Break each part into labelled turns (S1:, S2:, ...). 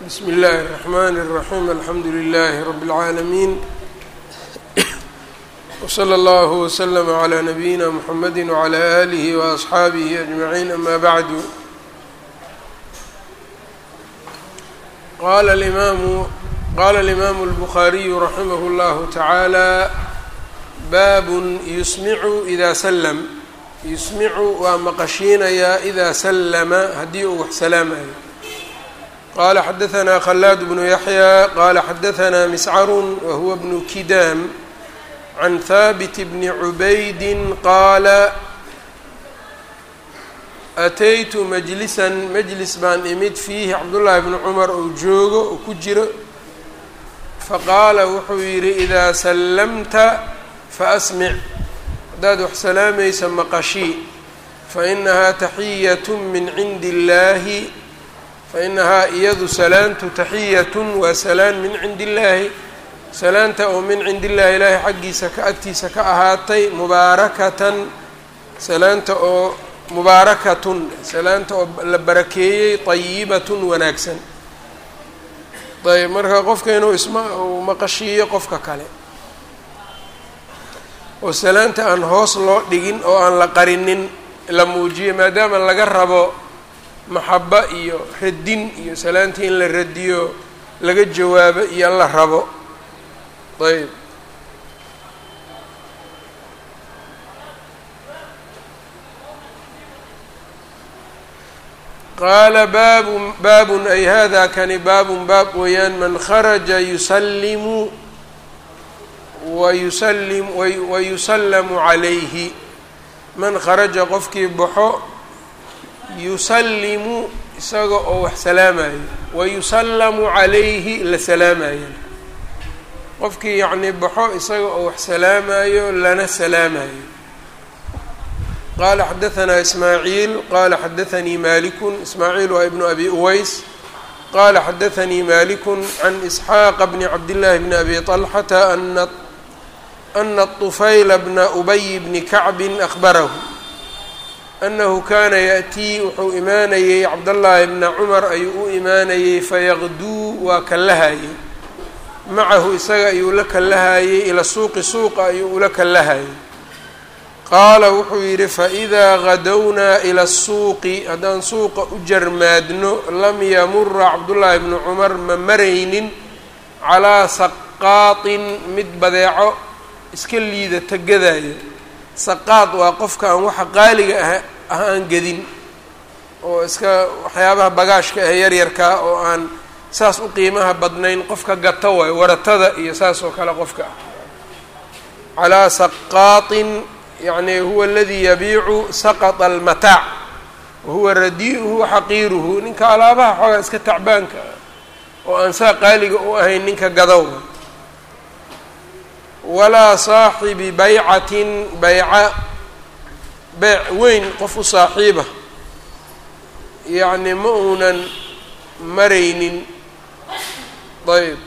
S1: bsm اllh الرحmn الرaحيم alxamdu لlh رb العaalمين وslى اllه وsلم عlى نbyina mحamd وعlى آlه وأصxaabه أجمعين amا bعd qala الإmam الbخariي raximh اllah taعaalى bab yusmicu إda slm yusmicu waa maqashiinayaa إida slma haddii uu wax salaamayo qala xadaثna khلاad بن yaحyى qala xadaثna mscr whuwa بن kidam can haabit bni cubaydi qaala ataytu majlisan majlis baan imid fiihi cabdullaahi bni cumar ou joogo oo ku jiro faqaala wuxuu yidhi idaa sallamta faasmic haddaad wax salaamaysa maqashii fainahaa taxiyat min cindi illaahi fainahaa iyadu salaantu taxiyatun waa salaan min cindi illaahi salaanta oo min cindi illaahi ilaahay xaggiisa ka agtiisa ka ahaatay mubaarakatan salaanta oo mubaarakatun salaanta oo la barakeeyey tayibatun wanaagsan ayb marka qofka inuu isma uu maqashiiyo qofka kale oo salaanta aan hoos loo dhigin oo aan la qarinin la muujiyo maadaama laga rabo maxaba iyo radin iyo salaantii in la radiyo laga jawaabo iyo la rabo. Ayb. qaala baabu baabun ay hada kani baabun baab weeyaan man kharaja yusallimu wayusallim wayusallamu calayhi man kharaja qofkii baxo yusallimu isaga oo wax salaamayo wa yusallamu calayhi la salaamaya qofkii yacnii baxo isaga oo wax salaamayo lana salaamayo qaala xadahanaa ismaaciil qaala xadaanii malikun ismaaciil waa ibnu abi uways. Qala xadaanii maliku can isxaaqa bni cabdillaahi bni abi طalxata ana ana طufayla bna ubayi bni kacbin ahbarahu anahu kana yaأtii wuxuu imaanayey cabdallaahi bna cumar ayuu u imaanayey fayaqduu waa kallahayey macahu isaga ayuu la kallahayey ila suuqi suuqa ayuu ula kallahayey qaala wuxuu yidhi faidaa gadownaa ila asuuqi haddaan suuqa u jarmaadno lam yamura cabdullaahi bnu cumar ma maraynin calaa saqaatin mid badeeco iska liidata gadaayo saqaad waa qofka aan waxa qaaliga ah ah aan gedin oo iska waxyaabaha bagaashka ah yaryarkaa oo aan saas u qiimaha badnayn qofka gata waayo waratada iyo saas oo kale qofka. Ah calaa saqaatin yacni huwa aladii yabiicu saqata almataac wahuwa radii'uhu xaqiiruhu. Ninka alaabaha xoogaa iska tacbaanka ah oo aan saa qaaliga u ahayn ninka gadow. Walaa saaxibi baycatin bayca beec weyn qof u saaxiiba. Yacni ma uunan maraynin. Ayb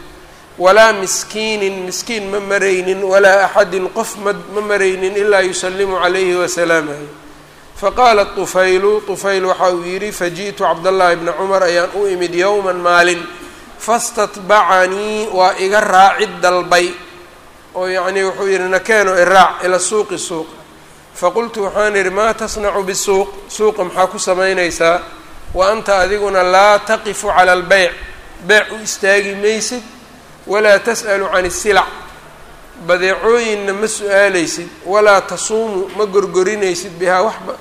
S1: walaa miskiinin miskiin ma maraynin walaa axadin qof ma ma maraynin ilaa yusallimu calayhi wasalaamahu faqaala طufaylu طufayl waxa uu yidhi faji'tu cabdallaahi bna cumar ayaan u imid yowman maalin. Fastatbacanii waa iga raacid dalbay. Oo yacnii wuxuu yidhi nakeeno iraac ila suuqi suuqa faqultu waxaan idhi maa tasnacu bisuuq suuqa maxaa ku samaynaysaa wa anta adiguna laa taqifu cala albeyc beyc u istaagi maysid walaa tas'alu can isilac badeecooyinna ma su'aalaysid walaa tasuumu ma gorgorinaysid bihaa waxba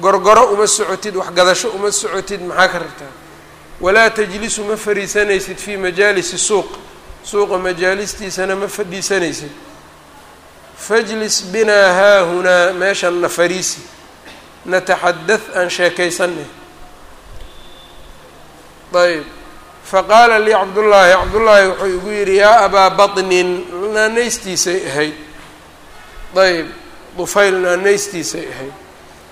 S1: gorgoro uma socotid waxgadasho uma socotid maxaa ka rabtaa walaa tajlisu ma fadhiisanaysid fii majaalisi suuq suuqa majaalistiisana ma fadhiisanaysid fajlis binaa haahunaa meeshanna fariisi. Nataxadad aan sheekaysanay ayb faqaala lii cabdullaahi cabdullaahi wuxuu igu yidhi yaa abaa baطnin naanaystiisay ahayd. Ayb dufayl naanaystiisay ahayd.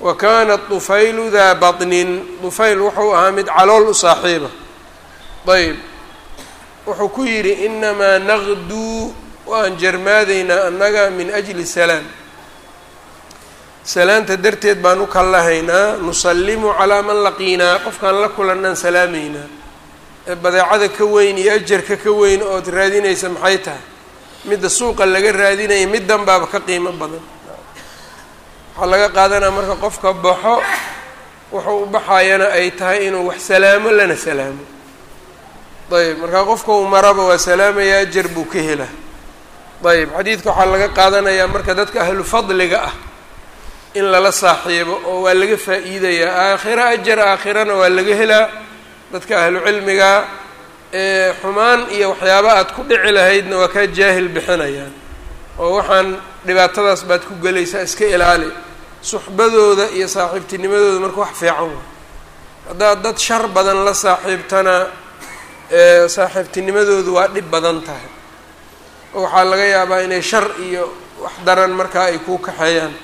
S1: Wa kaana dufaylu daa baطnin dufayl wuxuu ahaa mid calool u saaxiiba. Ayb wuxuu ku yidhi inamaa naqduu waan jarmaadaynaa annaga min ajli salaam salaanta darteed baan u kallahaynaa nusallimu calaa man laqiinaa qofkaan la kulannaan salaamaynaa. Badeecada ka weyn iyo ajarka ka weyn ood raadinaysa maxay tahay? Midda suuqa laga raadinaya middan baaba ka qiimo badan. Waxaa laga qaadanaya marka qofka baxo wuxuu u baxayana ay tahay inuu wax salaamo lana salaamo. Ayb markaa qofka uu maraba waa salaamaya ajar buu ka helaa ayb xadiidka waxaa laga qaadanayaa marka dadka ahlu fadliga ah in lala saaxiibo oo waa laga faa-iidayaa aakhiro ajar aakhirana waa laga helaa. Dadka ahlu cilmiga ee xumaan iyo waxyaaba aad ku dhici lahaydna waa kaa jaahil bixinayaan oo waxaan dhibaatadaas baad ku gelaysaa iska ilaali. Suxbadooda iyo saaxiibtinimadooda marka wax fiican wa haddaad dad shar badan la saaxiibtana saaxiibtinimadoodu waa dhib badan tahay oo waxaa laga yaabaa inay shar iyo wax daran markaa ay kuu kaxeeyaan.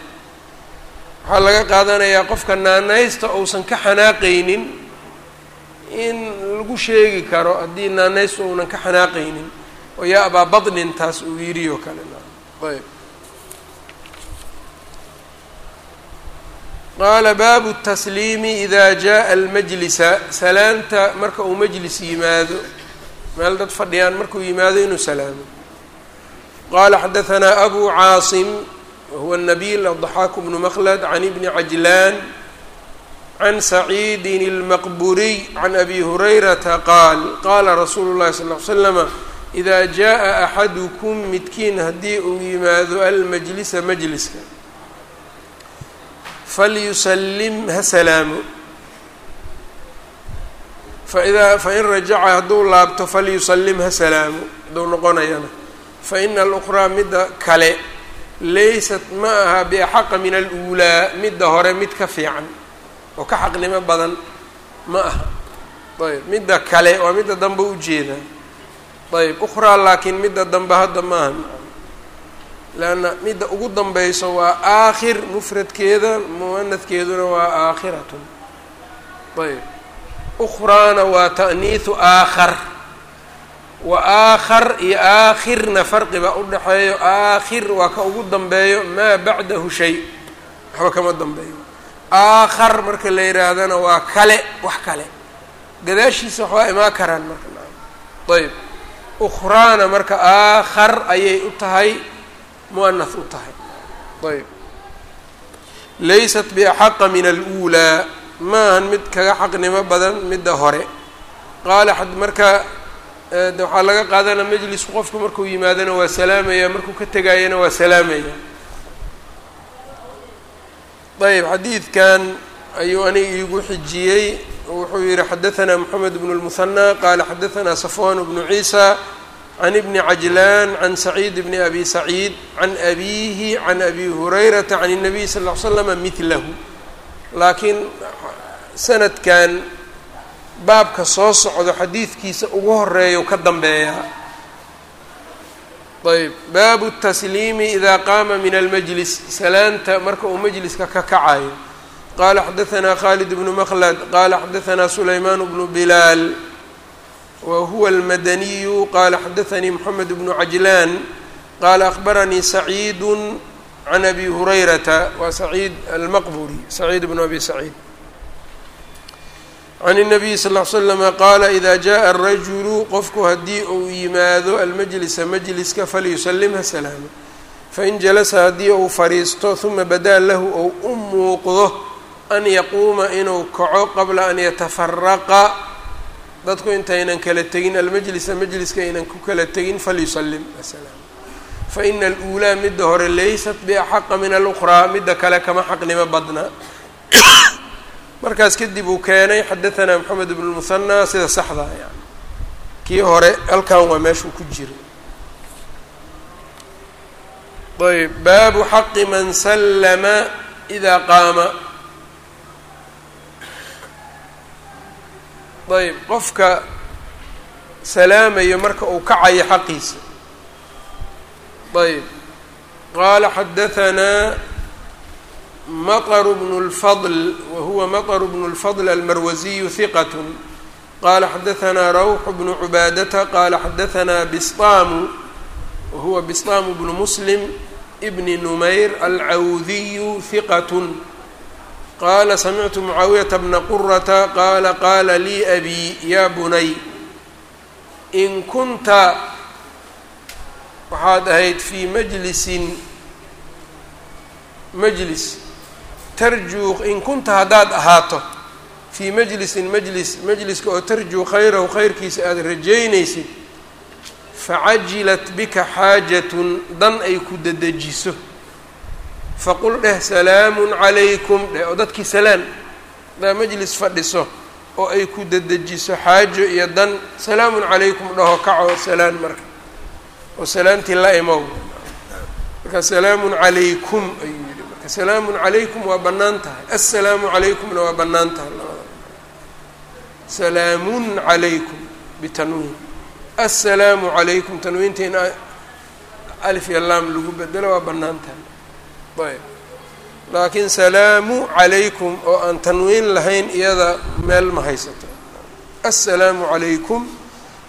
S1: Waxaa laga qaadanayaa qofka naanaysta uusan ka xanaaqaynin in lagu sheegi karo haddii naanaysta uunan ka xanaaqaynin oo yaa abaa badnin taas uu yidhi oo kale. Ayb. Qaala baabu tasliimi ida jaءa almajlisa salaanta marka uu majlis yimaado meel dad fadhiyaan markuu yimaado inuu salaamo qala xadaثna abu caasim wahuwa nabil aضaxaaku bnu mklad can ibni cajlaan can saciidi اlmaqburiy can abi hurayrata qaal qaala rasuulu اllahi sal ly slama ida jaءa axadukum midkiin haddii uu yimaado almajlisa majliska falyusalim ha salaamo faida fain rajaca hadduu laabto falyusalim ha salaamo hadduu noqonayana faina aluqraa midda kale laysat ma aha biaxaqa min aluulaa midda hore mid ka fiican oo ka xaqnimo badan ma aha. Ayb midda kale waa midda dambe u jeedaa ayb ukhraa laakiin midda dambe hadda ma aha. Leanna midda ugu danbeyso waa aakhir mufradkeeda muanadkeeduna waa aakhiratun ayb ukhraana waa ta'niihu aakhar wa aakhar iyo aakhirna farqiba udhaxeeyo aakhir waa ka ugu dambeeyo maa bacdahu shay. Waxba kama dambeeyo. Aakhar marka la yihaahdana waa kale wax kale. Gadaashiisa waxbaa imaa karaan marka ayb ukhraana marka aakhar ayay u tahay muanath u tahay. Ayb laysat biaxaqa min aluulaa. Maahan mid kaga xaqnimo badan midda hore. Qaala marka waxaa laga qaadanaa majlisku qofku markuu yimaadona waa salaamaya markuu ka tegaayana waa salaamaya ayb xadiidkan ayuu aniga iigu xijiyey wuxuu yihi xadaثna mxamed bn الmuhanى qala xadaثna safwan bnu ciisa can ibni cajlan can saciid bni abi saciid can abihi can abi hurayrata can الnabiy sal ly slama milahu laakiin sanadkan baabka soo socdo xadiidkiisa ugu horeeya ka dambeeyaa ayb baabu الtasliimi ida qaama min almajlis salaanta marka uu majliska ka kacayo qala xadaثna khalid bnu mklad qala xadaثna sulayman bnu bilaal wa huwa اlmadaniyu qala xadaثanii mxamed bnu cajlan qala akhbaranii saciid can abi hurayrata wa saciid almaqburi saciid bnu abi saciid can الnabiyi sal ll slama qaala ida jaءa الrajulu qofku haddii uu yimaado almajlisa majliska falyusalim ha salaamo fain jalasa haddii uu fadhiisto huma badaa lahu ou u muuqdo an yaquuma inuu kaco qabla an yatafaraqa dadku intaynan kala tegin almajlisa majliska aynan ku kala tegin falyusalim asalaam faina aluulaa midda hore laysat biaxaqa min alukhraa midda kale kama xaqnimo badna markaas kadib uu keenay xadaanaa moxamed ibn muhanaa sida saxdaa yani kii hore halkan waa meeshuu ku jiray. Ayb baabu xaqi man sallama idaa qaama. Ayb qofka salaamayo marka uu kacayo xaqiisa. Ayb qaala xadaanaa mطر بن الفضل وهuوa mطر بن الفضل المروزي ثقة qال xdثnا روح بن عباadة qال xdثnا بsطاm وهuوa بsطاm بن مسلم بن نمyر العwdي ثقة qال سمعت معاaوية بن qرة qال qاla lي أbي ya bني in kunta waxaad ahayd fii majlisin majlis tarjuu in kunta haddaad ahaato fii majlisin majlis majliska oo tarjuu khayrahu khayrkiisa aada rajaynaysid facajilat bika xaajatun dan ay ku dedejiso faqul dheh salaamun calaykum. Dheh oo dadkii salaan haddaa majlis fadhiso oo ay ku dedejiso xaajo iyo dan salaamun calaykum. Dhaho kaco salaan marka oo salaantii la imow. Marka salaamun calaykum ayuu salaamun calaykum waa bannaan tahay. Assalaamu calaykumna waa bannaan tahay. Labada salaamun calaykum bitanwiin. Assalaamu calaykum tanwiinta in alif iyo laam lagu bedelo waa bannaan tahay. Ayb. Laakiin salaamu calaykum oo aan tanwiin lahayn iyada meel ma haysato. Assalaamu calaykum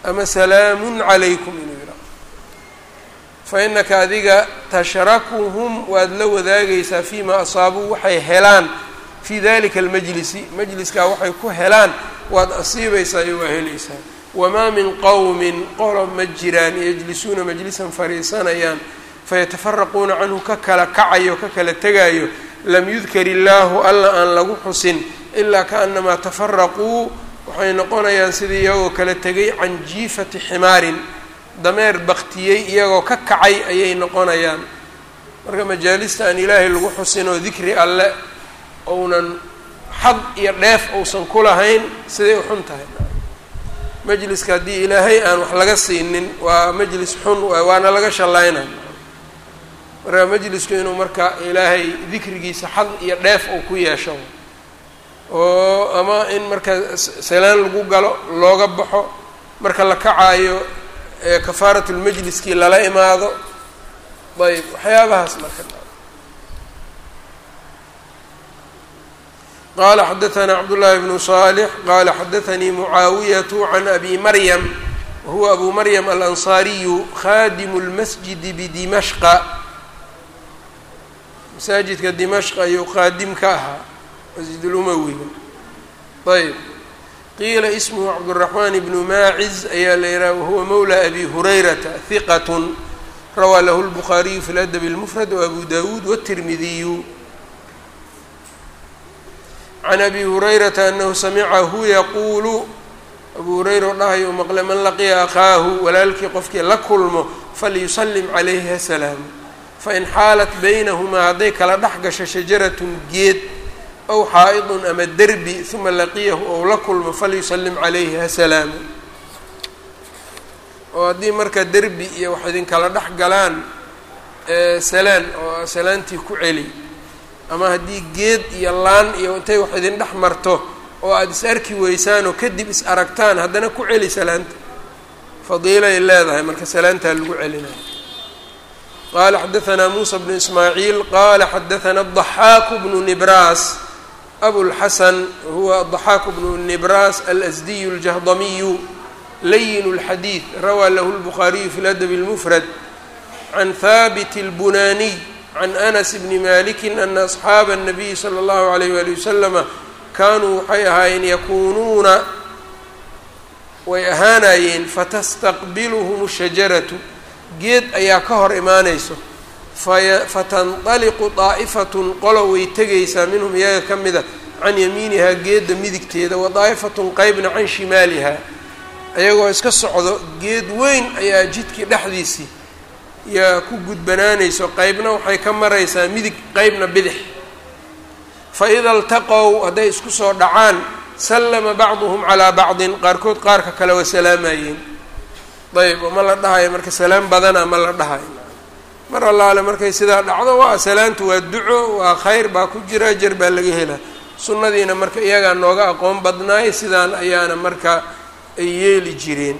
S1: ama salaamun calaykum fa innaka adiga tashrakuhum waad la wadaagaysaa fiima asaabuu waxay helaan fii dalika almajlisi majliskaa waxay ku helaan waad asiibaysaa iyo waa helaysaa. Wamaa min qowmin qolo ma jiraan yajlisuuna majlisan fariisanayaan fayatafaraquuna canhu ka kala kacayo ka kala tegaayo lam yudkar illaahu alla aan lagu xusin ilaa kaanamaa tafaraquu waxay noqonayaan sidii iyagoo kala tegay can jiifati ximaarin dameer baktiyey iyagoo ka kacay ayay noqonayaan. Marka majaalista aan ilaahay lagu xusin oo dikri alle ounan xad iyo dheef uusan ku lahayn siday u xun tahay. Majliska haddii ilaahay aan wax laga siinin waa majlis xun waana laga shallaynay marka majlisku inuu marka ilaahay dikrigiisa xad iyo dheef uu ku yeesho oo ama in marka salaan lagu galo looga baxo marka la kacaayo kafaaratulmajliskii lala imaado ayb waxyaabahaas marka qala xadaثna cabdالlahi bnu صالح qala xadaثanii mucaawiyaة can abi maryam wahuwa abu maryam alanصariyu khadimu اlmasjidi bdimashqa masaajidka dimashq ayuu qaadim ka ahaa masjidulumawiga ayb qiila ismuhu cabduraxmaan ibnu maaciz ayaa la yidhaha wahuwa mowla abi hurayrata hiqatun rawaa lahu lbukhaariyu fi ladabi اlmufrad waabu dawuud wاtirmidiyu can abi hurayrata anahu samicahu yaquulu abu hurayra oo dhahayo maqle man laqiya akhaahu walaalkii qofkii la kulmo falyusallim calayhi ha salaamu fain xaalat baynahumaa hadday kala dhex gasho shajaratun geed aw xaa-idun ama derbi uma laqiyahu ou la kulmo falyusallim calayhi ha salaamo oo haddii markaa derbi iyo wax idinkala dhex galaan salaan oo salaantii ku celi ama haddii geed iyo laan iyo intay wax idin dhex marto oo aada is arki weysaanoo kadib is aragtaan haddana ku celi salaanta fadiilay leedahay marka salaantaa lagu celinaya qaala xadaanaa muusa bnu ismaaciil qaala xadaanaa adaxaaku bnu nibraas abulxasan huwa aلضaxaaku bnu nibraas alasdiyu اljahdamiyu layin اlxadiid rawaa lahu اlbukhaariyu fi ladb اlmufrad can haabit اlbunaaniy can anas bni maliki ana asxaaba الnabiyi slى اllahu عalayh wali waslama kaanuu waxay ahaayeen yakuunuuna way ahaanayeen fatastaqbiluhum shajaratu geed ayaa ka hor imaanayso fatanطaliqu daa'ifatun qolo way tegaysaa minhum iyaga ka mida can yamiinihaa geedda midigteeda wa daa'ifatun qeybna can shimaaliha. Ayagoo iska socdo geed weyn ayaa jidkii dhexdiisii yaa ku gudbanaanayso qeybna waxay ka maraysaa midig qeybna bidix. Fa ida iltaqow hadday isku soo dhacaan sallama bacduhum calaa bacdin qaarkood qaarka kale waa salaamayeen ayb ma la dhahayo marka salaam badana ma la dhahayo mar allaale markay sidaa dhacdo waa salaantu waa duco waa khayr baa ku jira ajar baa laga helaa. Sunnadiina marka iyagaa nooga aqoon badnaay sidaan ayaana marka ay yeeli jireen.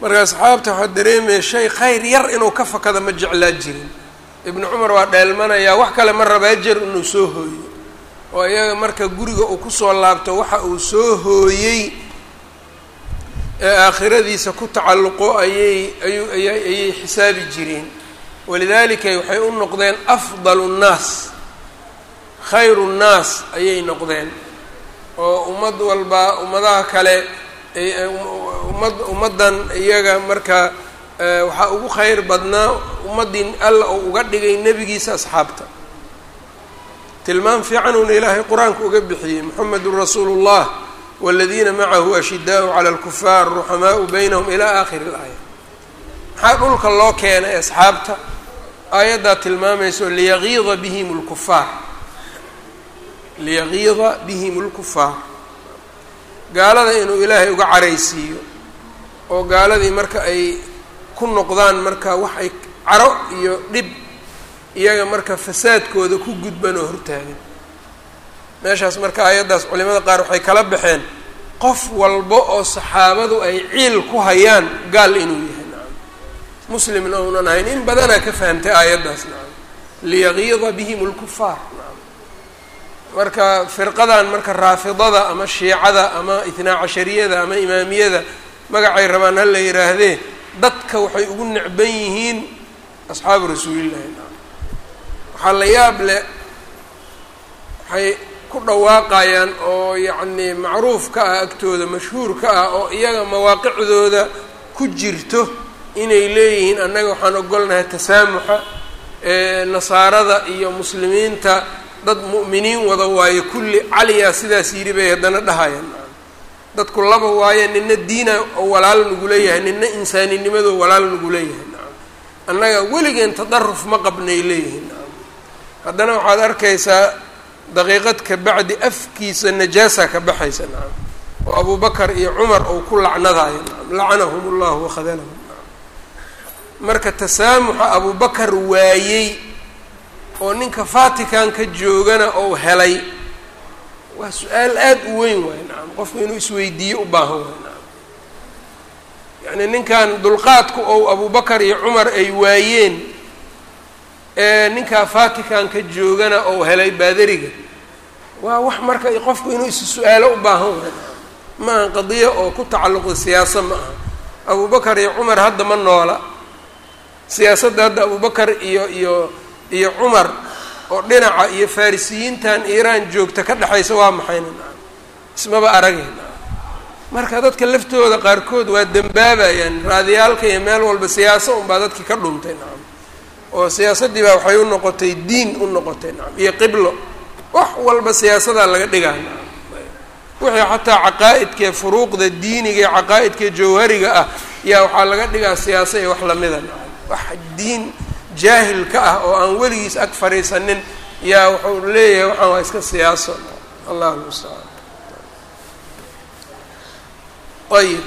S1: Marka asxaabta waxaa dareemaya shay khayr yar inuu ka fakada ma jeclaa jirin. Ibnu cumar waa dheelmanayaa wax kale ma rabaa jar inuu soo hooyo. Oo iyaga marka guriga uu ku soo laabto waxa uu soo hooyey ee aakhiradiisa ku tacalluqo ayay ayu aya ayay xisaabi jireen. Walidaalika waxay u noqdeen afdalu nnaas khayru nnaas ayay noqdeen. Oo ummad walba ummadaha kale ummad ummaddan iyaga marka waxaa ugu kheyr badnaa ummaddii alla uu uga dhigay nebigiisa asxaabta. Tilmaam fiicanuuna ilaahay qur'aanka uga bixiyey moxamedun rasuulu llah waladiina macahu ashidaau cala alkufaar ruxamaau baynahum ilaa aakhiri ilaaya maxaa dhulka loo keenay asxaabta aayaddaa tilmaamayso liyagiida bihim lkufaar liyagiida bihim lkufaar gaalada inuu ilaahay uga caraysiiyo oo gaaladii marka ay ku noqdaan marka wax ay caro iyo dhib iyaga marka fasaadkooda ku gudban oo hortaagan meeshaas marka aayaddaas culimada qaar waxay kala baxeen qof walba oo saxaabadu ay ciil ku hayaan gaal inuu yahay nacam muslimna uunan ahayn in badanaa ka fahamtay aayaddaas nacam liyagiida bihim lkufaar nacam marka firqadan marka raafidada ama shiicada ama itnaa cashariyada ama imaamiyada magacay rabaan ha la yihaahdee dadka waxay ugu necban yihiin asxaabu rasuulillahi nacam waxaa la yaab leh waxay ku dhawaaqayaan oo yacnii macruuf ka ah agtooda mashhuur ka ah oo iyaga mawaaqicdooda ku jirto inay leeyihiin annaga waxaan ogolnahay tasaamuxa nasaarada iyo muslimiinta dad mu'miniin wada waayo kulli caliyaa sidaas yidhi bay haddana dhahayaan. Dadku laba waaye nina diina oo walaal nagu leeyahay nina insaaninimado walaal nagu leeyahay. Nacam annaga weligeen tadaruf ma qabnay leeyihiin. Haddana waxaad arkaysaa daqiiqad ka bacdi afkiisa najaasa ka baxaysa nacam oo abubakar iyo cumar ou ku lacnadayo nacam lacanahum allahu wakhadalahum marka tasaamuxa abubakar waayey oo ninka vaticanka joogana ou helay waa su'aal aada u weyn waay nacam qofku inuu isweydiiyo u baahan waay nacam yacni ninkan dulqaadku ou abubakar iyo cumar ay waayeen ee ninkaa vaticanka joogana ou helay baadariga waa wax marka qofku inuu is su'aalo u baahan nacam ma aha qadiya oo ku tacalluqda siyaasa ma aha. Abubakar iyo cumar hadda ma noola. Siyaasadda hadda abubakar iyo iyo iyo cumar oo dhinaca iyo farisiyiintan iiraan joogta ka dhexaysa waa maxayna ismaba arageen marka dadka laftooda qaarkood waa dembaabayaan raadiyaalka iyo meel walba siyaaso unbaa dadkii ka dhuntay. nacam oo siyaasaddii baa waxay u noqotay diin u noqotay nacam iyo qiblo. Wax walba siyaasadaa laga dhigaa nacam wixii xataa caqaa'idkee furuuqda diiniga iyo caqaa'idkee jawhariga ah yaa waxaa laga dhigaa siyaasa iyo wax lamida nacam wax diin jaahil ka ah oo aan weligiis ag fariisanin yaa wuxuu leeyahay waxaan waa iska siyaaso allahu mustacaan ayib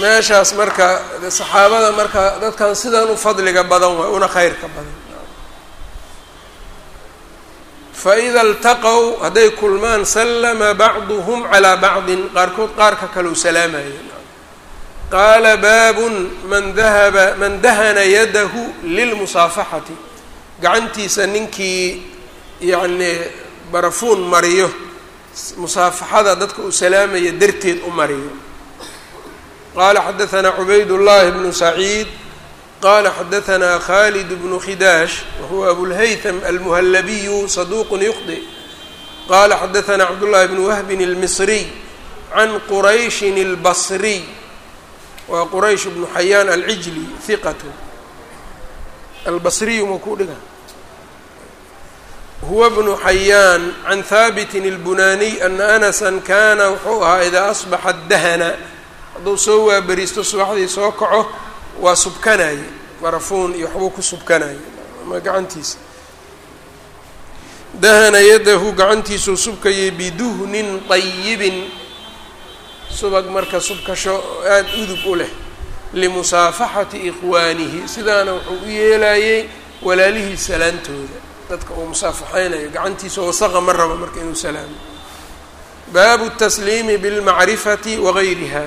S1: meeshaas marka saxaabada marka dadkan sidan u fadliga badan waay una khayrka badan. Faida iltaqow hadday kulmaan sallama bacduhum calaa bacdin qaarkood qaarka kaleu salaamaya. Qaala baabun man dahaba man dahana yadahu lilmusaafaxati gacantiisa ninkii yacnii barafuun mariyo musaafaxada dadka uu salaamaya darteed u mariyo qaala xadaanaa cubayd llahi bnu saciid qala xadaanaa khalid bnu khidaash wahuwa abulhaytham almuhallabiyu saduuqun yukhdi qala xadaanaa cabdullahi bnu wahbin almisriy can qurayshin اlbasriy waa quraysh bnu xayaan alcijli hiqat albasriyu ma ku dhiga huwa bnu xayaan can haabitin اlbunaaniy ana anasa kana wuxuu ahaa idaa asbaxa dahana hadduu soo waaberiisto subaxdii soo kaco waa subkanaye barafuun iyo waxbuu ku subkanaye ama gacantiisa? Dahana yadahu gacantiisuu subkayay biduhnin طayibin subag marka subkasho aada udub u leh. Limusaafaxati ikhwaanihi. Sidaana wuxuu u yeelayey walaalihii salaantooda. Dadka uu musaafaxeynayo gacantiisa wasaqa ma raba marka inuu salaamo. Baabu tasliimi bilmacrifati wagayriha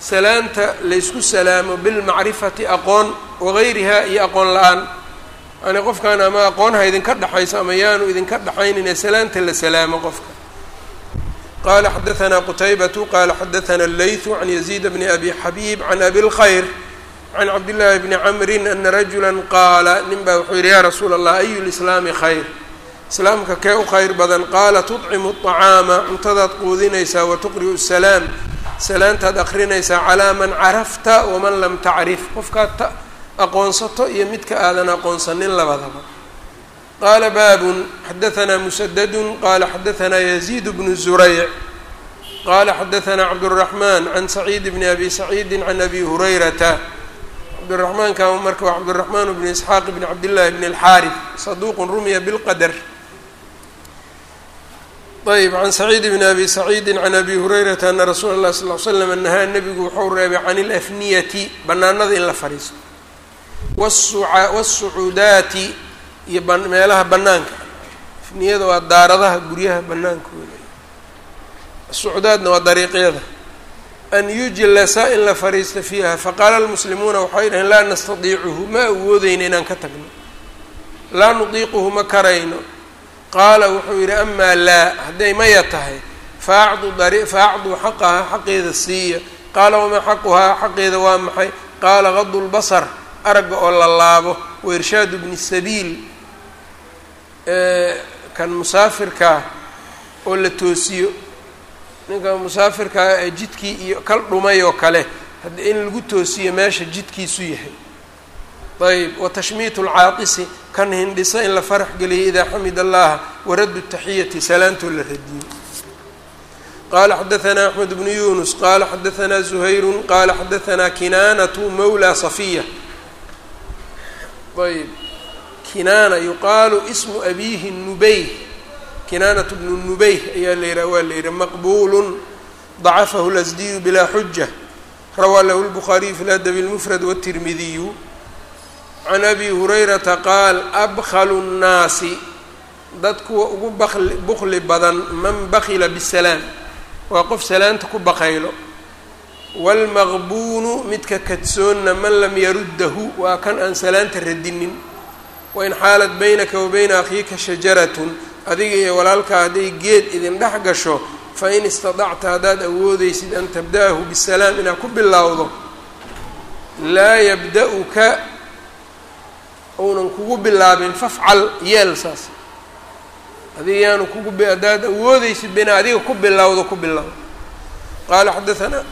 S1: salaanta laysku salaamo bilmacrifati aqoon wagayrihaa iyo aqoon la'aan. Yani qofkaan ama aqoon ha idinka dhexayso ama yaanu idinka dhexaynine salaanta la salaamo qofka. Qala xadaanaa qutaybatu qala xadaanaa allaythu can yaziid bni abi xabiib can abi lkhayr can cabdillaahi bni camrin ana rajula qaala nin baa wuxuu yidhi yaa rasuula allah ayu lislaami khayr? Islaamka kee u khayr badan? Qaala tudcimu aطacaama cuntadaad quudinaysaa wa tuqri'u salaam salaantaad akrinaysaa calaa man carafta waman lam tacrif qofkaad aqoonsato iyo midka aadan aqoonsanin labadaba qaala baabun xadahanaa musadadu qaala xadahanaa yaziid bnu zurayc qaala xadahanaa cabduraxmaan can saciid bni abi saciidi can abi hurayrata cabdiraxmaanka marka waa cabdiraxmaan bni isxaaq bni cabd llaahi bni alxaarif saduuqun rumiya bilqadar ayb can saciid bni abi saciidi can abi hurayrata ana rasuula اlah sal l slam nahaa nebigu wuxuu reebay can اlafniyati banaanada in la fadhiisto wasucuudaati iyo meelaha banaanka afniyada waa daaradaha guryaha banaankooda sucudaadna waa dariiqyada an yujlasa in la fadhiisto fiiha faqaala almuslimuuna waxay dhaheen laa nastadiicuhu ma awoodeyna inaan ka tagno laa nudiiquhu ma karayno qaala wuxuu yidhi amaa laa hadday maya tahay faacduu xaqahaa xaqeeda siiya qaala wamaa xaquhaa xaqeeda waa maxay qaala gadu lbasar aragga oo la laabo wa irshaadu bni sabiil kan musaafirkaa oo la toosiyo ninka musaafirkaa ee jidkii iyo kal dhumay oo kale in lagu toosiyo meesha jidkiisu yahay ayb watashmiit lcaaqisi kan hindhisa in la farax geliyey idaa xamid allaha waraddu taxiyati salaantoo la radiyey qaala xadaanaa axmed bnu yunus qaala xadaanaa zuhayrun qaala xadaanaa kinaanatu mawla safiya. Ayb kinaana yuqaalu ismu abiihi nubeyh. Kinaanat bnu nubeyh ayaa la yihaha waa la yidhaha maqbuulun dacafahu lasdiyu bilaa xuja rawaa lahu lbukhaariyu fi ladab lmufrad wاtirmidiyu can abi hurayrata qaal abkhalu nnaasi. Dad kuwa ugu bukli badan man bakila bisalaam. Waa qof salaanta ku bakaylo waalmaqbuunu midka kadsoonna man lam yaruddahu waa kan aan salaanta radinin. Wain xaalat baynaka wa bayna akhiika shajaratun adiga iyo walaalkaa hadday geed idin dhex gasho fa in istadacta haddaad awoodaysid an tabda'ahu bisalaam inaad ku bilowdo laa yabda'uka uunan kugu bilaabin fafcal yeel saas. Adiga yaanu kugu haddaad awoodeysid ba inaad adiga ku bilowdo ku bilowdo qaala xadaanaa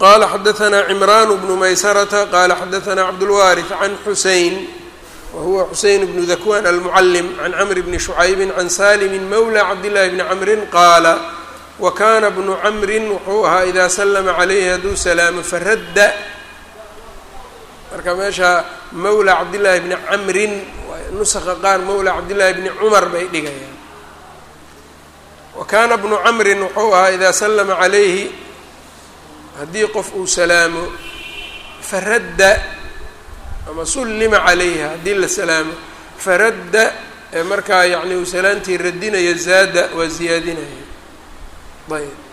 S1: qala xadaanaa cimraan bnu maysarata qala xadaanaa cabdulwaariث can xusein wahuwa xusein bnu dakwan almucalim can camr bni shucaybi can salimi mawla cabdillahi bni camrin qaala wa kana bnu camrin wuxuu ahaa idaa slama calayhi hadduu salaamo faradda marka meesha mawla cabdillaahi bni camrin nusaqa qaar mawla cabdillaahi bni cumar bay dhigayaan. Wa kaana bnu camrin wuxuu ahaa idaa sallama calayhi haddii qof uu salaamo faradda ama sullima calayhi haddii la salaamo faradda ee markaa yacni uu salaantii radinayo zaada waa ziyaadinaya. Ayb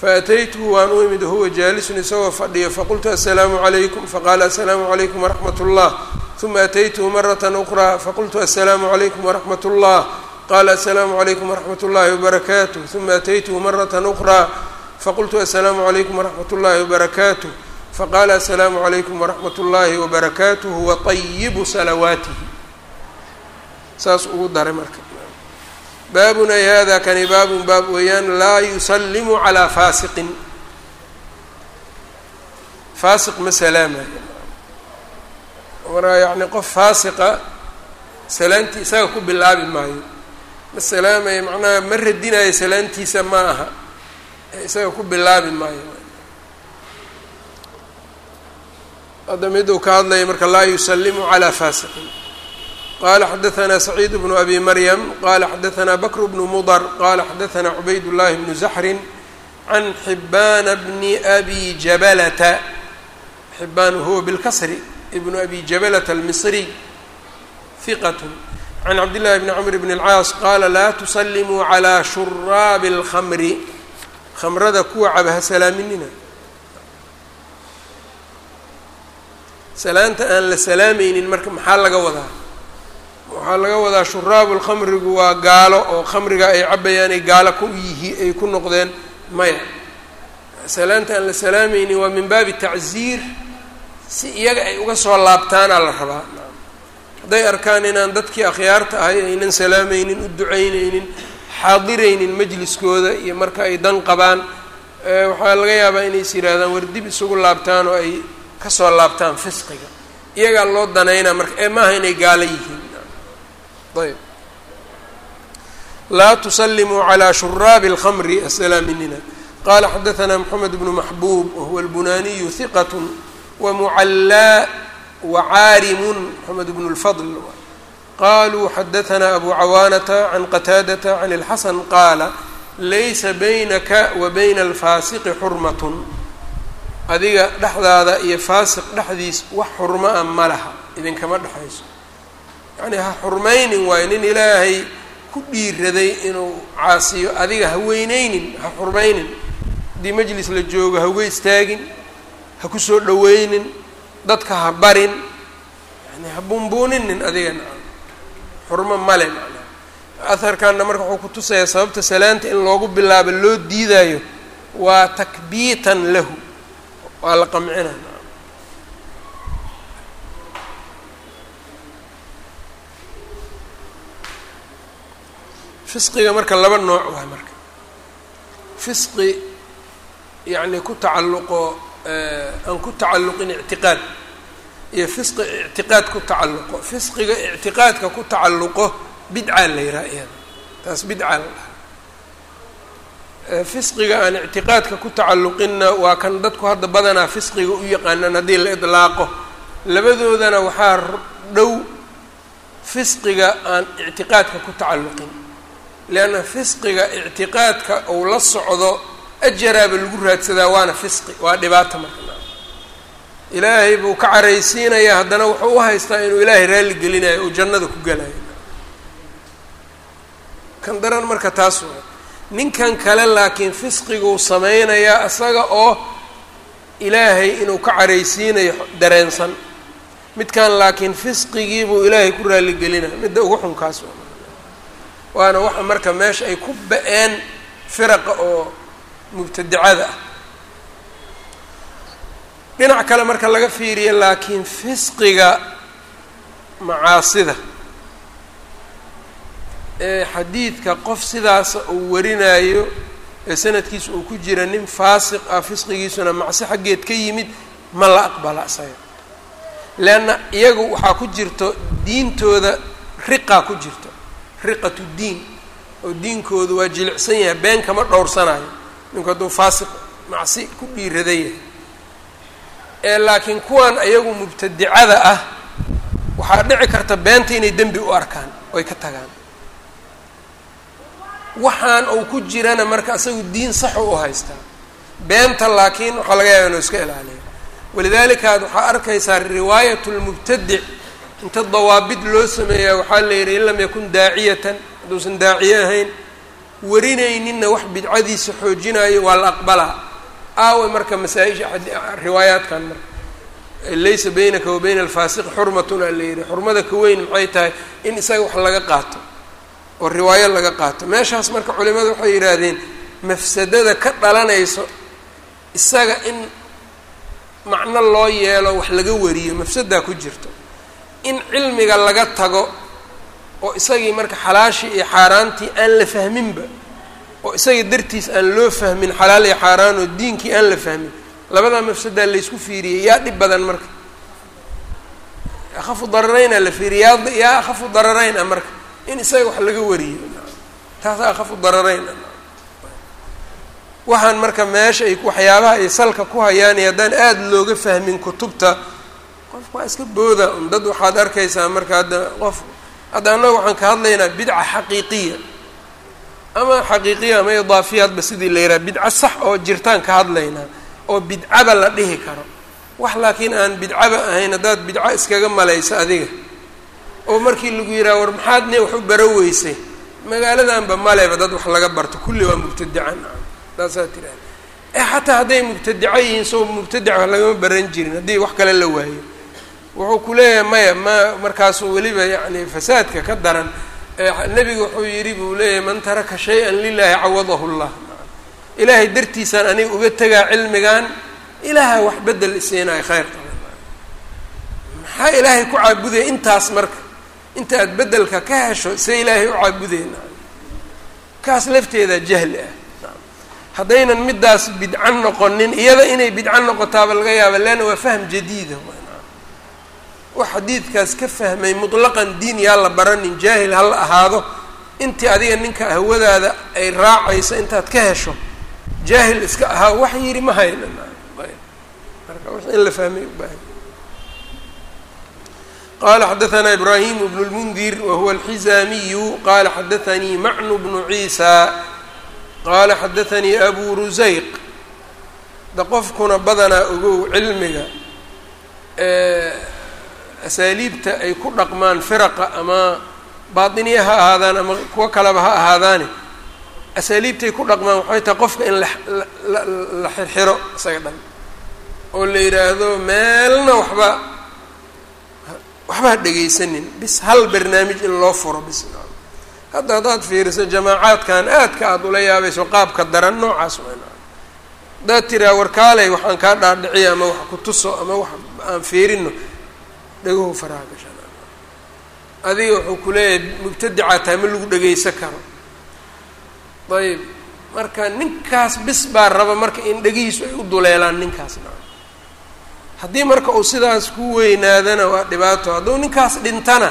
S1: faataytuhu waan u imid huwa jaalisun isagoo fadhiyo faqultu assalaamu calaykum faqaala assalaamu calaykum waraxmat ullah uma ataytuhu maratan ukraa faqultu assalaamu calaykum waraxmat ullah qaala assalaamu calaykum waraxmat ullaahi wabarakaatuh uma ataytuhu maratan ukraa faqultu assalaamu calaykum waraxmat ullaahi wabarakaatuh faqaala assalaamu calaykum waraxmat ullaahi wabarakaatuhu watayibu salawaatihi saas ugu daray marka baabun ay hada kani baabun baab weeyaan laa yusallimu calaa faasiqin. Faasiq ma salaamayo markaa yacni qof faasiqa salaantii isaga ku bilaabi maayo. Ma salaamayo macnaha ma radinayo salaantiisa ma aha. Isaga ku bilaabi maayo. Hadda mid uu ka hadlaya marka laa yusallimu calaa faasiqin qala xadaanaa saciid bnu abi maryam qala xadaanaa bakr bnu mudr qala xadaanaa cubayd llahi bnu zaxrin can xibana bni abi jabalata xibaan huwa bilkasri ibnu abi jabalata almisriy hiqat can cabdillahi bni cmr bn اlcaas qaala laa tusalimuu calaa shuraabi اlkhamri khamrada kuwa caba ha salaaminina salaanta aan la salaamaynin marka maxaa laga wadaa waxaa laga wadaa shuraabu lkhamrigu waa gaalo oo khamriga ay cabayaan ay gaalo ku yihi ay ku noqdeen maya. Salaanta aan la salaamaynin waa min baabi tacziir si iyaga ay uga soo laabtaanaa la rabaa. Hadday arkaan inaan dadkii akhyaarta ahay aynan salaamaynin u ducaynaynin xaadiraynin majliskooda iyo marka ay dan qabaan waxaa laga yaabaa inay is yidhaahdaan war dib isugu laabtaan oo ay ka soo laabtaan fisqiga. Iyagaa loo danaynaa marka ee maaha inay gaalo yihiin ayb laa tusalimuu calى shuraabi اlkhamri asalaaminina qala xadaثna mxamed bnu maxbuub wahuwa اlbunaniyu hiqat wamucallaa wacaarimun mxamed bnu اlfadl qaluu xadaثna abu cawaanata can qataadata can اlxasan qaala laysa baynaka wa bayna alfaasiqi xurmatun adiga dhexdaada iyo faasiq dhexdiis wax xurmo a ma laha idinkama dhexayso yacnii ha xurmaynin waayo nin ilaahay ku dhiiraday inuu caasiyo. Adiga ha weyneynin ha xurmaynin. Haddii majlis la joogo ha uga istaagin ha ku soo dhaweynin dadka ha barin. Yani ha buunbuuninin adiga nacam. Xurmo male macnaa aharkanna marka wuxuu ku tusayaa sababta salaanta in loogu bilaabo loo diidayo waa takbiitan lahu. Waa la qamcina fisqiga marka laba nooc waay marka. Fisqi yacni ku tacalluqo aan ku tacalluqin ictiqaad. Iyo fisqi ictiqaad ku tacalluqo. Fisqiga ictiqaadka ku tacalluqo bidcaa la yihaha iyada. Taas bidcaa la dhaha. Fisqiga aan ictiqaadka ku tacalluqinna waa kan dadku hadda badanaa fisqiga u yaqaanaan haddii la idlaaqo. Labadoodana waxaa dhow fisqiga aan ictiqaadka ku tacalluqin leanna fisqiga ictiqaadka uu la socdo ajaraaba lagu raadsadaa waana fisqi waa dhibaata marka ilaahay buu ka caraysiinayaa haddana wuxuu u haystaa inuu ilaahay raalli gelinayo uu jannada ku gelayo kan daran marka taas waa ninkan kale laakiin fisqiguu sameynayaa isaga oo ilaahay inuu ka caraysiinayo dareensan midkan laakiin fisqigiibuu ilaahay ku raaligelinaya midda ugu xunkaas waa waana waxa marka meesha ay ku ba'een firaqa oo mubtadicada ah. Dhinac kale marka laga fiiriya laakiin fisqiga macaasida ee xadiidka qof sidaasa uu warinayo ee sanadkiisa uu ku jira nin faasiq ah fisqigiisuna macsi xaggeed ka yimid ma la aqbala isaga leanna iyagu waxaa ku jirto diintooda riqaa ku jirto riqatu diin oo diinkoodu waa jilicsan yahay been kama dhowrsanayo ninku hadduu faasiq macsi ku dhiirada yahay. Ee laakiin kuwan ayagu mubtadicada ah waxaa dhici karta beenta inay dembi u arkaan oy ka tagaan. Waxaan uu ku jirana marka isagu diin saxu u haystaa beenta laakiin waxaa laga yaaba inuu iska ilaaliyo. Walidalika ad waxaa arkaysaa riwaayat lmubtadic inta dawaabid loo sameeyaa waxaa la yidhi in lam yakun daaciyatan hadduusan daaciye ahayn warinayninna wax bidcadiisa xoojinayo waa la aqbalaa. Aawe marka masaa-isha riwaayaadkan marka laysa baynaka wa bayna alfaasiqi xurmatun aa la yidhi. Xurmada ka weyn maxay tahay in isaga wax laga qaato oo riwaayo laga qaato. Meeshaas marka culimadu waxay yidhaahdeen mafsadada ka dhalanayso isaga in macno loo yeelo wax laga wariyo mafsadaa ku jirto in cilmiga laga tago oo isagii marka xalaashii iyo xaaraantii aan la fahminba oo isagii dartiis aan loo fahmin xalaal iyo xaaraan oo diinkii aan la fahmin labadaa mafsadaa laysku fiiriyey yaa dhib badan marka. Akhafu dararaynaa la fiiriyay yaa akhafu dararayn ah marka. In isaga wax laga wariyo taasa akhafu dararayn ah waxaan marka meesha ay waxyaabaha ay salka ku hayaan iyo haddaan aada looga fahmin kutubta qofka waa iska booda un dad waxaad arkaysaa marka hadda qof hadda annaga waxaan ka hadlaynaa bidca xaqiiqiya. Ama xaqiiqiya ama idaafiya hadba sidii la yidhaha bidco sax oo jirtaan ka hadlaynaa oo bidcaba la dhihi karo. Wax laakiin aan bidcaba ahayn haddaad bidco iskaga malayso adiga. Oo markii lagu yidhaha war maxaad ne wax u baro weysay magaaladanba maleba dad wax laga barto. Kulli waa mubtadican. Taasaa tiraha e xataa hadday mubtadico yihiin soo mubtadic wax lagama baran jirin haddii wax kale la waayo wuxuu ku leeyahay maya ma markaasuu weliba yacni fasaadka ka daran nebigu wuxuu yidhi buu leeyahay man taraka shay-an lilaahi cawadahu llah. Ilaahay dartiisaan aniga uga tegaa cilmigan ilaaha wax bedel isiinayo khayr. Maxaa ilaahay ku caabudaya intaas marka? Inta aad beddelka ka hesho see ilaahay u caabudeyna kaas lafteeda jahli ah. Haddaynan middaas bidco noqonin iyada inay bidco noqotaaba laga yaaba leanna waa fahm jadiida wax xadiidkaas ka fahmay mutlaqan diin yaa la baranin jaahil hala ahaado. Intii adiga ninka hawadaada ay raacaysa intaad ka hesho jaahil iska ahaa wax yidhi ma haynanmarka wax in la fahmay u baahay qala xadaanaa ibrahim bnu lmundir wahuwa alxizaamiyu qala xadaanii macnu bnu ciisa qaala xadaanii abu rusayq. Da qofkuna badanaa ogow cilmiga asaaliibta ay ku dhaqmaan firaqa ama baatiniya ha ahaadaan ama kuwo kaleba ha ahaadaane asaaliibtay ku dhaqmaan waxay tahay qofka in la xirxiro isaga dhan. Oo la yidhaahdo meelna waxba waxba ha dhegaysanin bis hal barnaamij in loo furo bis. Hadda haddaad fiiriso jamaacaadkan aadka aada ula yaabayso qaabka daran noocaas haddaad tiraa warkaaley waxaan kaa dhaadhiciya ama wax ku tuso ama wax aan fiirino dhagahu faraha gashan adiga wuxuu ku leeyahay mubtadicaa tahay ma lagu dhegaysan karo. Ayb marka ninkaas bis baa raba marka in dhegihiisu ay u duleelaan ninkaasna haddii marka uu sidaas ku weynaadana waa dhibaato. Hadduu ninkaas dhintana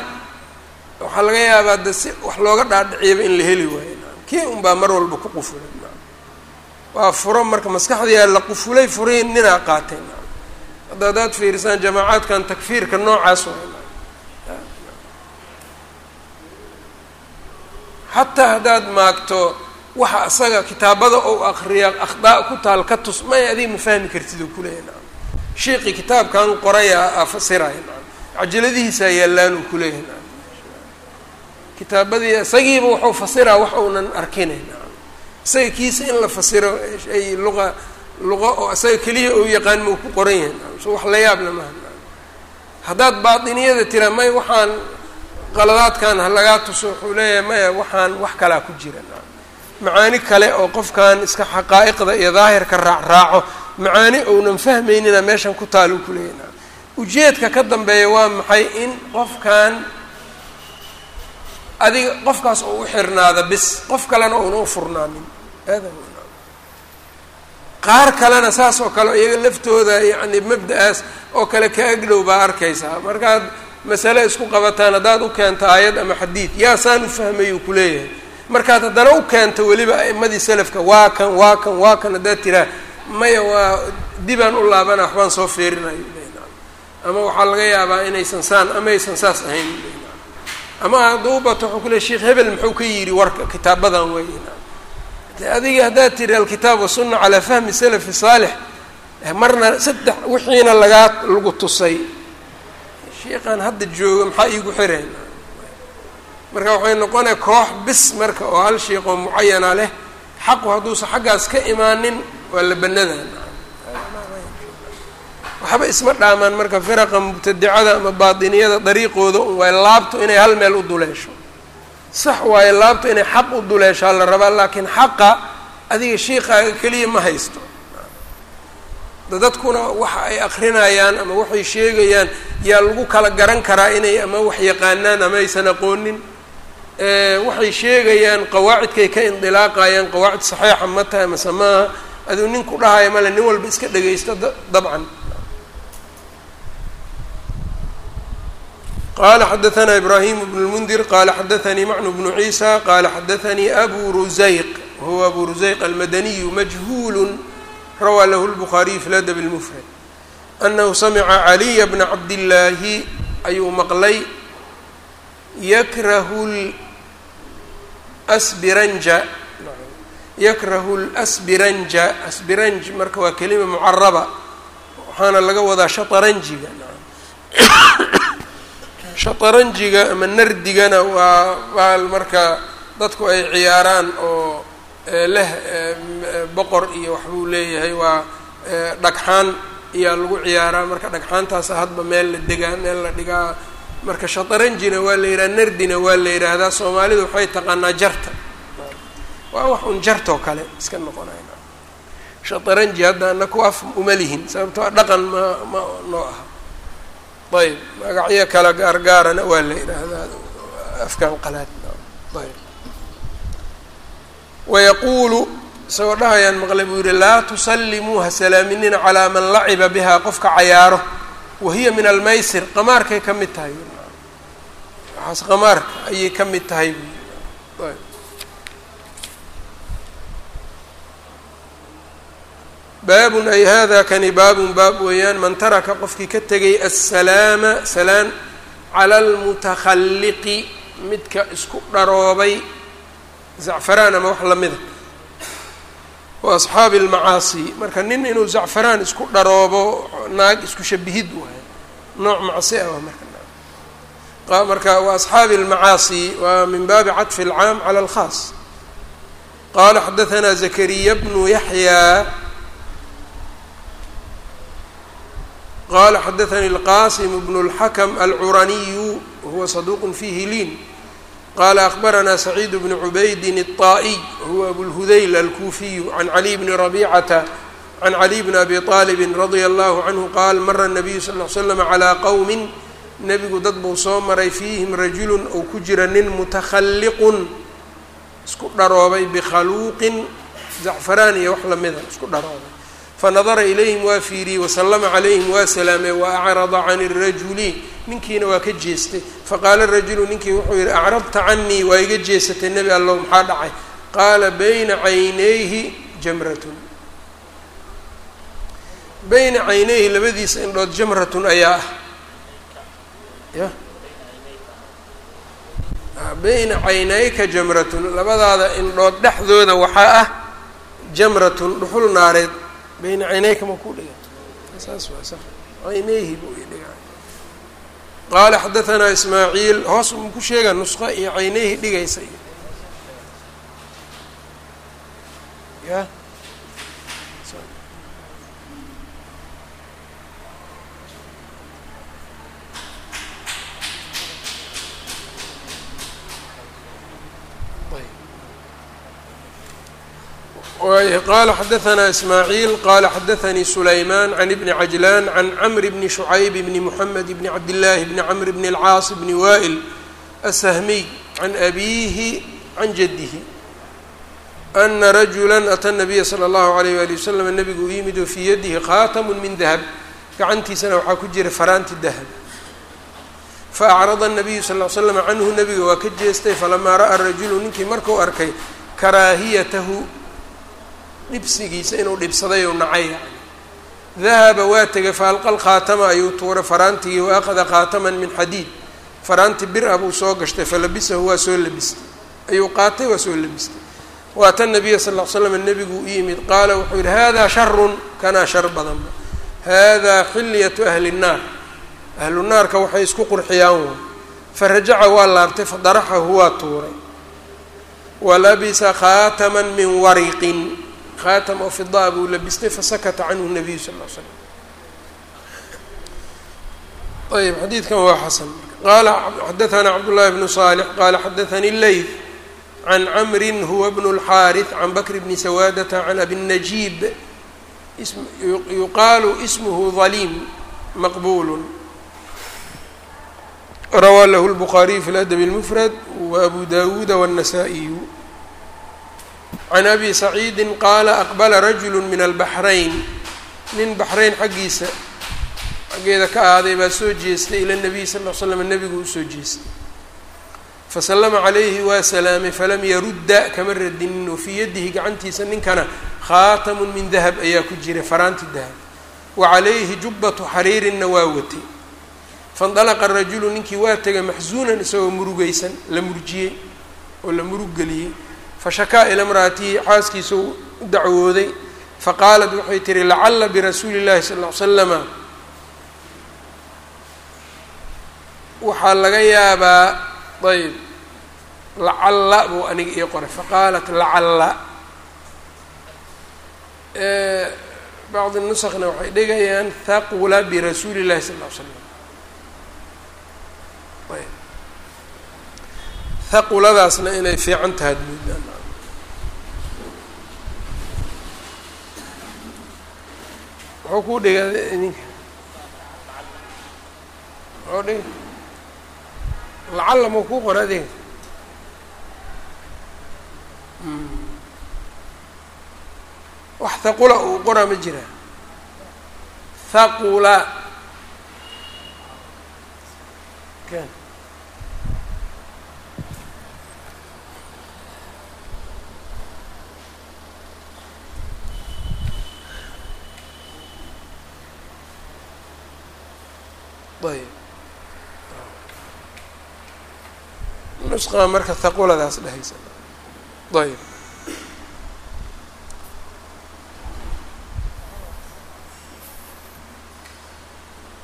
S1: waxaa laga yaabaa de si wax looga dhaadhiciyaba in la heli waayo. Kii unbaa mar walba ku qufulay waa furo marka maskaxdiyaa la qufulay furiin ninaa qaatay hadda haddaad fiirisaan jamaacaadkan takfiirka noocaas xataa haddaad maagto waxa isaga kitaabada ou akriya akhdaa ku taal ka tus may adiga ma fahmi kartid oo kuleeyahy naam shiiqii kitaabkan qoraya a fasiraya naam cajaladihiisaa yaallaan uu kuleeyahay naam kitaabadii isagiiba waxuu fasiraa wax uunan arkinay naam isaga kiisa in la fasiro ay luqa luqa oo isaga keliya ou yaqaan mau ku qoran yahay. Wax la yaabla maha naam haddaad baatiniyada tiraa may waxaan qaladaadkan ha lagaa tuso wuxuu leeyahay maya waxaan wax kalaa ku jira. Macaani kale oo qofkan iska xaqaa'iqda iyo daahirka raacraaco macaani ounan fahmaynina meeshan ku taalo ku leeyahy ujeedka ka dambeeya waa maxay in qofkan adiga qofkaas oo u xirnaada bis qof kalena uuna u furnaanin qaar kalena saas oo kale iyaga laftooda yacni mabda-aas oo kale ka agdhow baa arkaysaa markaad masale isku qabataan haddaad u keento aayad ama xadiid yaa saan u fahmayuu ku leeyahay. Markaad haddana u keento weliba a'imadii salafka waa kan waa kan waa kan haddaad tiraa maya waa dibaan u laabana waxbaan soo feerinayo ama waxaa laga yaabaa inaysan saan ama aysan saas ahayn ama hadduu bato wuxuu ku leey sheekh hebel muxuu ka yidhi warka kitaabadan weyn adiga haddaad tiri alkitaab wasunna calaa fahmi salafi saalix marna saddex wixiina lagaa lagu tusay. Sheikhaan hadda jooga maxaa iigu xireen? Marka waxay noqonaya koox bis marka oo hal sheikh oo mucayana leh xaqu hadduusan xaggaas ka imaanin waa la banadan waxba isma dhaamaan marka firaqa mubtadicada ama baatiniyada dariiqooda un waay laabto inay hal meel u duleesho sax waayo laabto inay xaq u duleeshaa la rabaa laakiin xaqa adiga shiikaaga keliya ma haysto. Dadkuna waxa ay akrinayaan ama waxay sheegayaan yaa lagu kala garan karaa inay ama wax yaqaanaan ama aysan aqoonin. Waxay sheegayaan qawaacidkay ka indilaaqayaan qawaacid saxiixa ma tahay mase maaha nin ku dhahaya male nin walba iska dhagaysto dabcan qala xadaثna ibrahim bn اlmundir qala xadaثanii macnu bnu ciisa qala xadaثanii abu rusayq wahuwa abu rusayq almadaniyu majhuul rawaa lahu lbukhaariyu fi ladab اlmufrad anahu samica caliya bna cabdillaahi ayuu maqlay yakrahu sbiranja yakrahu lsbiranja asbiranj marka waa kelima mucaraba waxaana laga wadaa shataranjiga shataranjiga ama nardigana waa baal marka dadku ay ciyaaraan oo leh boqor iyo waxbuu leeyahay. Waa dhagxaan ayaa lagu ciyaaraa marka dhagxaantaasa hadba meel la degaa meel la dhigaa. Marka shataranjina waa la yidhaha nardina waa la yidhaahdaa. Soomaalidu waxay taqaanaa jarta. Waa wax un jartoo kale iska noqonayna. Shataranji hadda ana ku af uma lihin sababtoo dhaqan ma ma noo aha ayb magacyo kala gaargaarana waa la yidhaahdaa. Afkaan qalaad. Ayb wayaquulu isagoo dhahayaan maqlay buu yihi laa tusallimuu ha salaaminina calaa man laciba bihaa qofka cayaaro wahiya min almaysir qamaarkay ka mid tahay. Waxaas qamaarka ayay ka mid tahay buu baabun ay hada kani baabun baab weeyaan man taraka qofkii ka tegay assalaama salaan cala almutakhalliqi midka isku dharoobay zacfaraan ama wax lamida wa asxaabi almacaasi. Marka nin inuu zacfaraan isku dharoobo naag isku shabihid waayo nooc macsi ah marka. Marka wa asxaabi almacaasi waa min baabi caطfi alcaam cala alkhaas. Qala xadaثna zakariya bnu yaxya qala xadaثnي الqاsim بن الحkم الcuraniyu whuwa صدوq fihi lin qala أخbarna سعيid بن عubaydi الطائي whuwa أbوالhudayl الكufiyu عan عlي بn ربيcةa عan عlي بn أbي طالب رadي الlه عnه qal mara النabiyu sl اه sلم عlى qowm nebigu dad buu soo maray fiihim rajulu ou ku jira nin muتakhaliqun isku dharoobay bkhaluuqin zacfaraan iyo wax lamida isku dharoobay fanadara ilayhim waa fiiriyey wasalama calayhim waa salaamay wa acrada can irajuli ninkiina waa ka jeestay. Faqaala rajulu ninkii wuxuu yihi acradta canii waa iga jeesatay nebi allow maxaa dhacay? Qaala bayna caynayhi jamratun. Bayna caynayhi labadiisa indhood jamratun ayaa ah. Ya? Bayna caynayka jamratun labadaada indhood dhexdooda waxaa ah jamratun dhuxul naareed bayna caynayka ma ku dhiga saas waa sa caynayhi buu idhiga qaala xadaثanaa ismaaciil hoos mu ku sheega nusqo iyo caynayhi dhigaysa iyo ya qala xadaثna ismaaعiil qala xadaثnii sulayman can ibni cajlan can cmr bni شhucayb bni mحamed bni cabdالlahi bni cmr bni الcaas bni waئl الshmiy can abihi can jadihi ana rajula atى الnabiya slى اllahu عalيyh wali waslm nabigu u yimid o fii yadihi khaatm min dahab gacantiisana waxaa ku jira faraanti dahab faacrada الnabiyu sal ly slam canhu nabiga waa ka jeestay falamaa ra'a rajulu ninkii marku arkay karaahiyatahu dhibsigiisa inuu dhibsaday ou nacay. Dahaba waa tegay faalqa lkhaatama ayuu tuuray faraantigii wa akhada khaataman min xadiid. Faraanti bir ah buu soo gashtay falabisahu waa soo labistay. Ayuu qaatay waa soo labistay. Waata nabiya sal ly slam nebigu u yimid qaala wuxuu yihi hada sharun kanaa shar badanba hada xilyatu ahli nnaar. Ahlu naarka waxay isku qurxiyaan way farajaca waa laabtay fadaraxahu waa tuuray. Walabisa khaataman min wariqin khaatam oo fidaa buu labistay fasakata canhu nabiyu sal l slam ayb xadiidkan waa xasan qaala xadaثana cabdullahi bnu صaalix qaala xadaثani leyth can camri huwa bnu اlxaariث can bakr bni sawaadata can abi najiib yuqaalu ismhu daliim maqbul rawaa lahu lbukhaariyu fi ladab اlmufrad wa abu dawuuda wالnasaa-iyu can abi saciidi qaala aqbala rajulu min albaxrayn nin baxrayn xaggiisa. xaggeeda ka aaday baa soo jeestay ila nabiy sal l slam nebigu u soo jeestay fasallama calayhi waa salaamay falam yarudda kama radinin wa fii yadihi gacantiisa ninkana khaatamun min dahab ayaa ku jira faraanti dahab. Wa calayhi jubbatu xariirinna waa watay faindalaqa rajulu ninkii waa tegay maxsuunan isagoo murugaysan la murjiyey oo la muruggeliyey fashakaa ila imra'atihi xaaskiisa u dacwooday. Faqaalat waxay tihi lacalla birasuuli llahi sal ly slama waxaa laga yaabaa ayb lacalla buu aniga ii qoray. Faqaalat lacalla. Bacdi nusakna waxay dhigayaan thaqula birasuuli llahi sal ly slam ayb thaquladaasna inay fiican tahay muxuu kuu dhigaa idinka muxuu dhiga lacalla mau kuu qora adeega wax haqula uu qoraa ma jiraa haqula kan ayb nusqa marka haquladaas dhehaysa ayb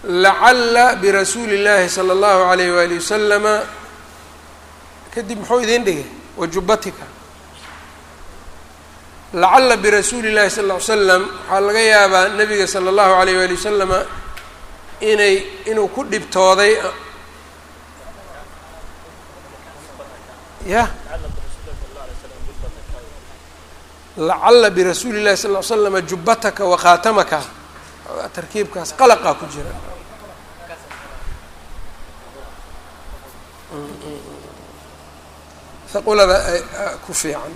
S1: lacalla birasuuli اllaahi salى اllahu alayh wali wasalama kadib muxuu idin dhigay wajubatika lacalla birasuuli اllahi sal ll ly slam waxaa laga yaabaa nabiga salى اllahu alayh wali wasalama inay inuu ku dhibtooday ya lacalla birasuuli اllahi sal ly slama jubataka wakhaatamaka tarkiibkaas qalaqaa ku jira. Haqulada ku fiican.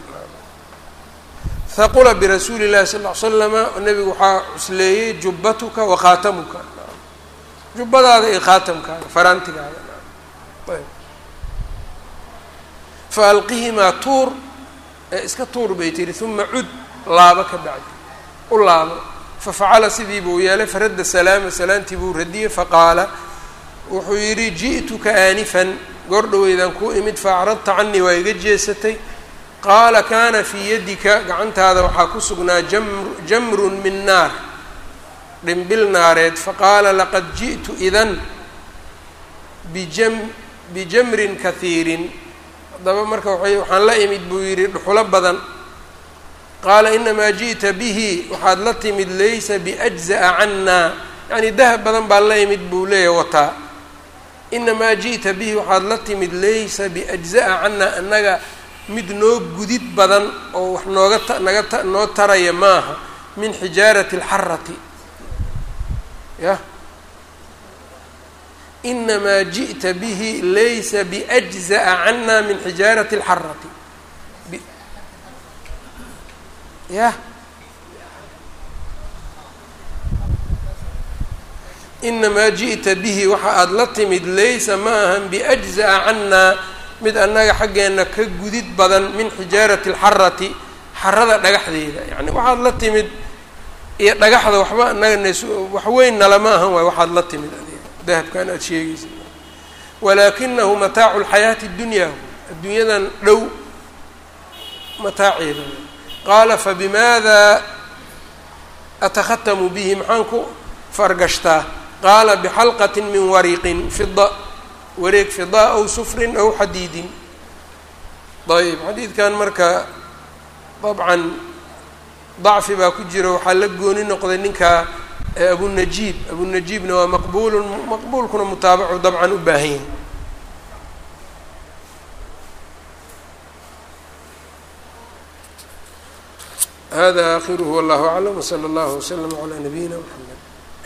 S1: Haqula birasuuli llahi sal ly slama nabigu waxaa cusleeyey jubbatuka wakhaatamuka jubbadaada iyo khaatamkaaga faraantigaada ayb fa alqihimaa tuur ee iska tuur bay tiri uma cud laabo ka bacdi u laabo. Fafacala sidii buu yeelay faradda salaama salaantii buu radiyey faqaala wuxuu yidhi ji'tuka aanifan goor dhaweydaan kuu imid faacradta canii waa iga jeesatay. Qaala kaana fii yadika gacantaada waxaa ku sugnaa jamr jamrun min naar. Dhimbil naareed faqaala laqad ji'tu idan bijam bijamrin kahiirin haddaba marka waxaan la imid buu yidhi dhuxulo badan. Qaala inamaa ji'ta bihi waxaad la timid laysa biajza'a cannaa yacnii dahab badan baa la imid buu leeyahy wataa. Inamaa ji'ta bihi waxaad la timid laysa biajza'a cannaa annaga mid noo gudid badan oo wax nooga ta naga ta noo taraya maaha min xijaarati alxarati. Yah inamaa ji'ta bihi laysa biajza'a cannaa min xijaarati alxarati yah inamaa ji'ta bihi waxa aada la timid laysa ma ahan biajza'a cannaa mid annaga xaggeenna ka gudid badan min xijaarati alxarati xarada dhagaxdeeda. yacni waxaad la timid iyo dhagaxda waxba annaga nas wax weyn nalama ahan waay waxaad la timid dahabkan aada sheegaysa walaakinahu mataacu lxayaati اdunyaa adduunyadan dhow mataaceeda. Qaala fabimaada atakhatamu bihi? Maxaan ku fargashtaa. Qaala bixalqati min wariqin fida wareeg fidaa aw sufrin aw xadiidin. Ayb xadiidkan marka dabcan dacfi baa ku jira. Waxaa la gooni noqday ninka abunajiib abunajiibna waa maqbuulun maqbuulkuna mutaabacu dabcan u baahan yahay. Hada akhiruhu wallahu aclam wsala allahu waslama calaa nabiyina mxamed